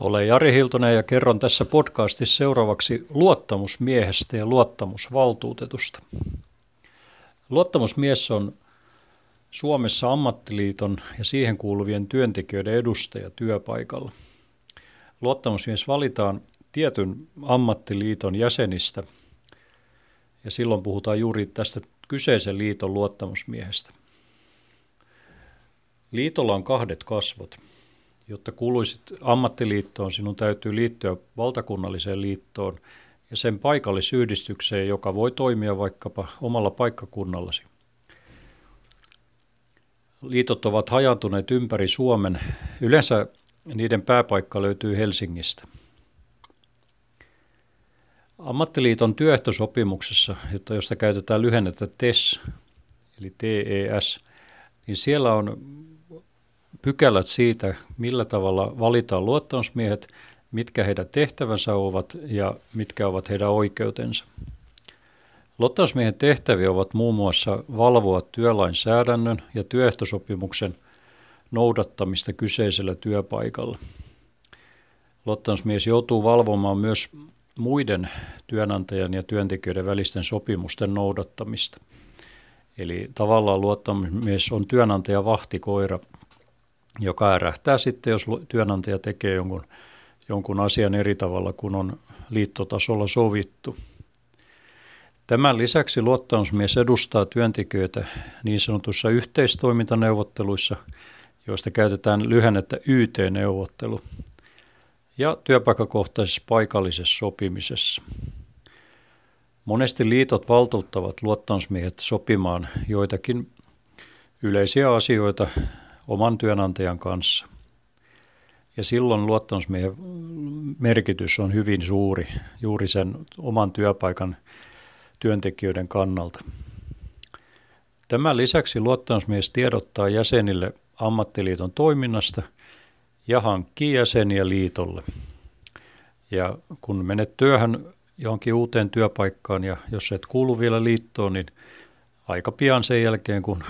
Olen Jari Hiltonen ja kerron tässä podcastissa seuraavaksi luottamusmiehestä ja luottamusvaltuutetusta. Luottamusmies on Suomessa ammattiliiton ja siihen kuuluvien työntekijöiden edustaja työpaikalla. Luottamusmies valitaan tietyn ammattiliiton jäsenistä ja silloin puhutaan juuri tästä kyseisen liiton luottamusmiehestä. Liitolla on kahdet kasvot – jotta kuuluisit ammattiliittoon, sinun täytyy liittyä valtakunnalliseen liittoon ja sen paikallisyhdistykseen, joka voi toimia vaikkapa omalla paikkakunnallasi. Liitot ovat hajantuneet ympäri Suomen. Yleensä niiden pääpaikka löytyy Helsingistä. Ammattiliiton työehtosopimuksessa, josta käytetään lyhennettä TES, eli TES, niin siellä on pykälät siitä, millä tavalla valitaan luottamusmiehet, mitkä heidän tehtävänsä ovat ja mitkä ovat heidän oikeutensa. Luottamusmiehen tehtäviä ovat muun muassa valvoa työlainsäädännön ja työehtosopimuksen noudattamista kyseisellä työpaikalla. Luottamusmies joutuu valvomaan myös muiden työnantajan ja työntekijöiden välisten sopimusten noudattamista. Eli tavallaan luottamusmies on työnantaja vahtikoira joka ärähtää sitten, jos työnantaja tekee jonkun, jonkun asian eri tavalla kuin on liittotasolla sovittu. Tämän lisäksi luottamusmies edustaa työntekijöitä niin sanotuissa yhteistoimintaneuvotteluissa, joista käytetään lyhennettä YT-neuvottelu, ja työpaikakohtaisessa paikallisessa sopimisessa. Monesti liitot valtuuttavat luottamusmiehet sopimaan joitakin yleisiä asioita oman työnantajan kanssa. Ja silloin luottamusmiehen merkitys on hyvin suuri juuri sen oman työpaikan työntekijöiden kannalta. Tämän lisäksi luottamusmies tiedottaa jäsenille ammattiliiton toiminnasta ja hankkii jäseniä liitolle. Ja kun menet työhön johonkin uuteen työpaikkaan ja jos et kuulu vielä liittoon, niin aika pian sen jälkeen, kun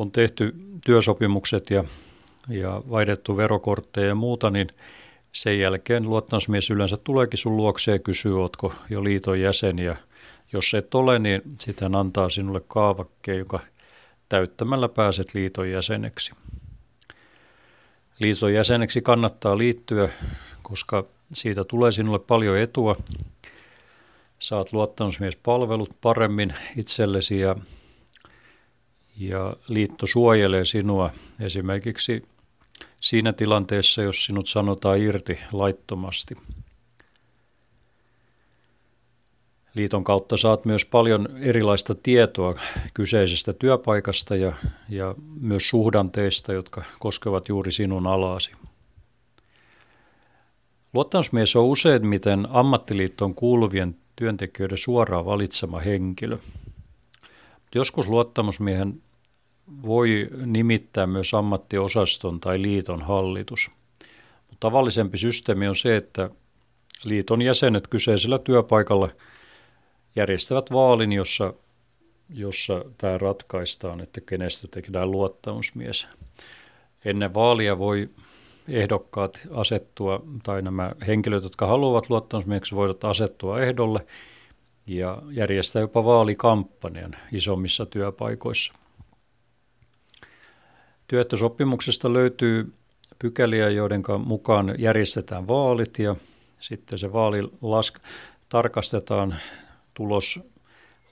on tehty työsopimukset ja, ja vaihdettu verokortteja ja muuta, niin sen jälkeen luottamusmies yleensä tuleekin sun luokseen ja kysyy, ootko jo liiton jäsen ja jos et ole, niin sitten antaa sinulle kaavakkeen, joka täyttämällä pääset liiton jäseneksi. Liiton jäseneksi kannattaa liittyä, koska siitä tulee sinulle paljon etua. Saat luottamusmiespalvelut paremmin itsellesi ja ja liitto suojelee sinua esimerkiksi siinä tilanteessa, jos sinut sanotaan irti laittomasti. Liiton kautta saat myös paljon erilaista tietoa kyseisestä työpaikasta ja, ja myös suhdanteista, jotka koskevat juuri sinun alasi. Luottamusmies on useimmiten ammattiliittoon kuuluvien työntekijöiden suoraan valitsema henkilö. Joskus luottamusmiehen voi nimittää myös ammattiosaston tai liiton hallitus. Mutta tavallisempi systeemi on se, että liiton jäsenet kyseisellä työpaikalla järjestävät vaalin, jossa, jossa tämä ratkaistaan, että kenestä tehdään luottamusmies. Ennen vaalia voi ehdokkaat asettua, tai nämä henkilöt, jotka haluavat luottamusmieheksi, voivat asettua ehdolle ja järjestää jopa vaalikampanjan isommissa työpaikoissa. Työehtosopimuksesta löytyy pykäliä, joiden mukaan järjestetään vaalit ja sitten se vaali lask- tarkastetaan, tulos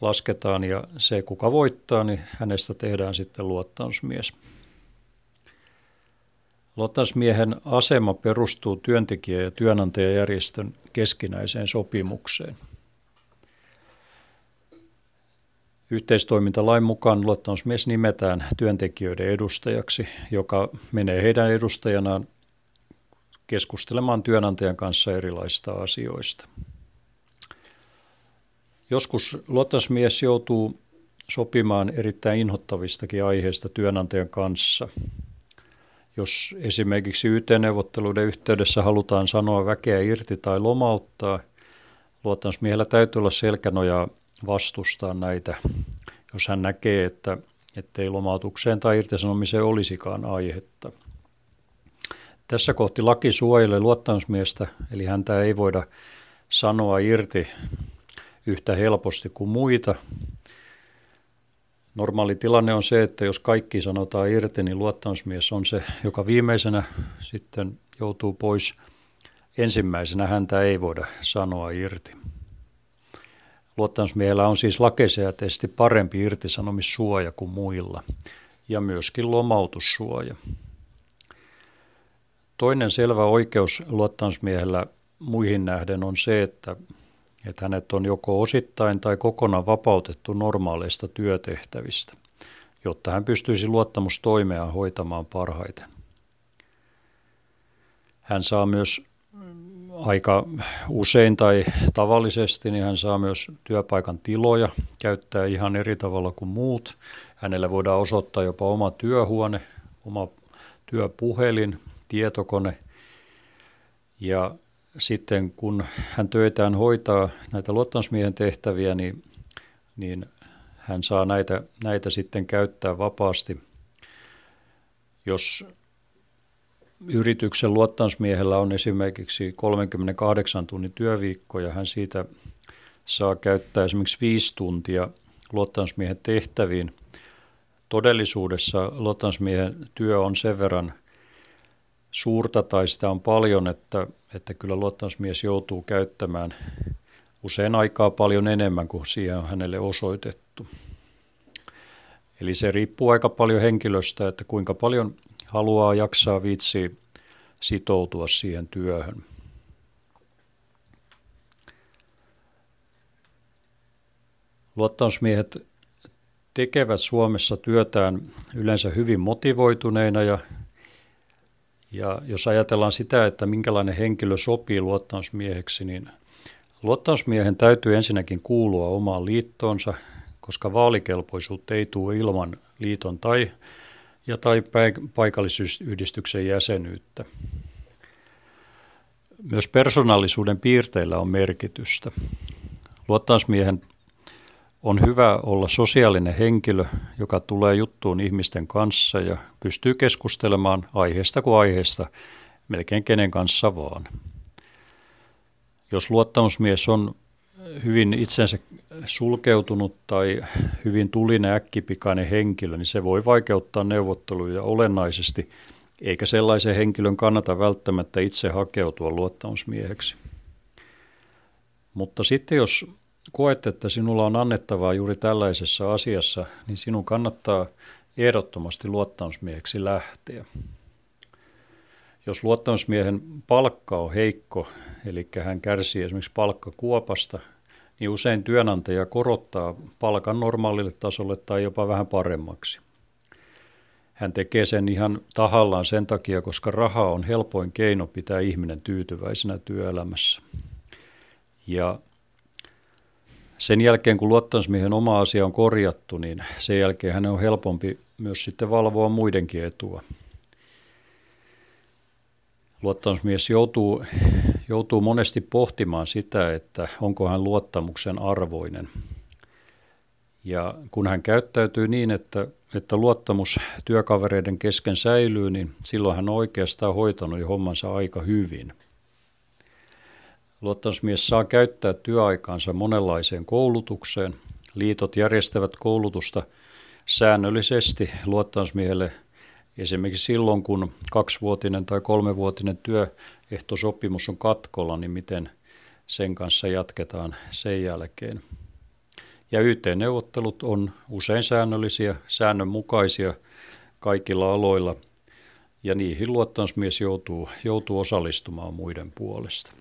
lasketaan ja se kuka voittaa, niin hänestä tehdään sitten luottamusmies. Luottamusmiehen asema perustuu työntekijä- ja työnantajajärjestön keskinäiseen sopimukseen – Yhteistoimintalain mukaan luottamusmies nimetään työntekijöiden edustajaksi, joka menee heidän edustajanaan keskustelemaan työnantajan kanssa erilaisista asioista. Joskus luottamusmies joutuu sopimaan erittäin inhottavistakin aiheista työnantajan kanssa. Jos esimerkiksi YT-neuvotteluiden yhteydessä halutaan sanoa väkeä irti tai lomauttaa, luottamusmiehellä täytyy olla selkänojaa vastustaa näitä, jos hän näkee, että ei lomautukseen tai irtisanomiseen olisikaan aihetta. Tässä kohti laki suojelee luottamusmiestä, eli häntä ei voida sanoa irti yhtä helposti kuin muita. Normaali tilanne on se, että jos kaikki sanotaan irti, niin luottamusmies on se, joka viimeisenä sitten joutuu pois. Ensimmäisenä häntä ei voida sanoa irti. Luottamusmiehellä on siis lakeisesti parempi irtisanomissuoja kuin muilla ja myöskin lomautussuoja. Toinen selvä oikeus luottamusmiehellä muihin nähden on se, että, että hänet on joko osittain tai kokonaan vapautettu normaaleista työtehtävistä, jotta hän pystyisi luottamustoimea hoitamaan parhaiten. Hän saa myös aika usein tai tavallisesti, niin hän saa myös työpaikan tiloja käyttää ihan eri tavalla kuin muut. Hänelle voidaan osoittaa jopa oma työhuone, oma työpuhelin, tietokone. Ja sitten kun hän töitään hoitaa näitä luottamusmiehen tehtäviä, niin, niin hän saa näitä, näitä sitten käyttää vapaasti. Jos yrityksen luottamusmiehellä on esimerkiksi 38 tunnin työviikko ja hän siitä saa käyttää esimerkiksi viisi tuntia luottamusmiehen tehtäviin. Todellisuudessa luottamusmiehen työ on sen verran suurta tai sitä on paljon, että, että kyllä luottamusmies joutuu käyttämään usein aikaa paljon enemmän kuin siihen on hänelle osoitettu. Eli se riippuu aika paljon henkilöstä, että kuinka paljon haluaa jaksaa viitsi sitoutua siihen työhön. Luottamusmiehet tekevät Suomessa työtään yleensä hyvin motivoituneina ja, ja jos ajatellaan sitä, että minkälainen henkilö sopii luottamusmieheksi, niin luottamusmiehen täytyy ensinnäkin kuulua omaan liittoonsa, koska vaalikelpoisuutta ei tule ilman liiton tai ja tai paikallisyhdistyksen jäsenyyttä. Myös persoonallisuuden piirteillä on merkitystä. Luottamusmiehen on hyvä olla sosiaalinen henkilö, joka tulee juttuun ihmisten kanssa ja pystyy keskustelemaan aiheesta kuin aiheesta melkein kenen kanssa vaan. Jos luottamusmies on hyvin itsensä sulkeutunut tai hyvin tulinen äkkipikainen henkilö, niin se voi vaikeuttaa neuvotteluja olennaisesti, eikä sellaisen henkilön kannata välttämättä itse hakeutua luottamusmieheksi. Mutta sitten jos koet, että sinulla on annettavaa juuri tällaisessa asiassa, niin sinun kannattaa ehdottomasti luottamusmieheksi lähteä. Jos luottamusmiehen palkka on heikko, eli hän kärsii esimerkiksi palkkakuopasta, niin usein työnantaja korottaa palkan normaalille tasolle tai jopa vähän paremmaksi. Hän tekee sen ihan tahallaan sen takia, koska raha on helpoin keino pitää ihminen tyytyväisenä työelämässä. Ja sen jälkeen, kun luottamusmiehen oma asia on korjattu, niin sen jälkeen hänen on helpompi myös sitten valvoa muidenkin etua. Luottamusmies joutuu joutuu monesti pohtimaan sitä, että onko hän luottamuksen arvoinen. Ja kun hän käyttäytyy niin, että, että luottamus työkavereiden kesken säilyy, niin silloin hän on oikeastaan hoitanut jo hommansa aika hyvin. Luottamusmies saa käyttää työaikaansa monenlaiseen koulutukseen. Liitot järjestävät koulutusta säännöllisesti luottamusmiehelle – Esimerkiksi silloin, kun kaksivuotinen tai kolmevuotinen työehtosopimus on katkolla, niin miten sen kanssa jatketaan sen jälkeen. Ja YT-neuvottelut on usein säännöllisiä, säännönmukaisia kaikilla aloilla, ja niihin luottamusmies joutuu, joutuu osallistumaan muiden puolesta.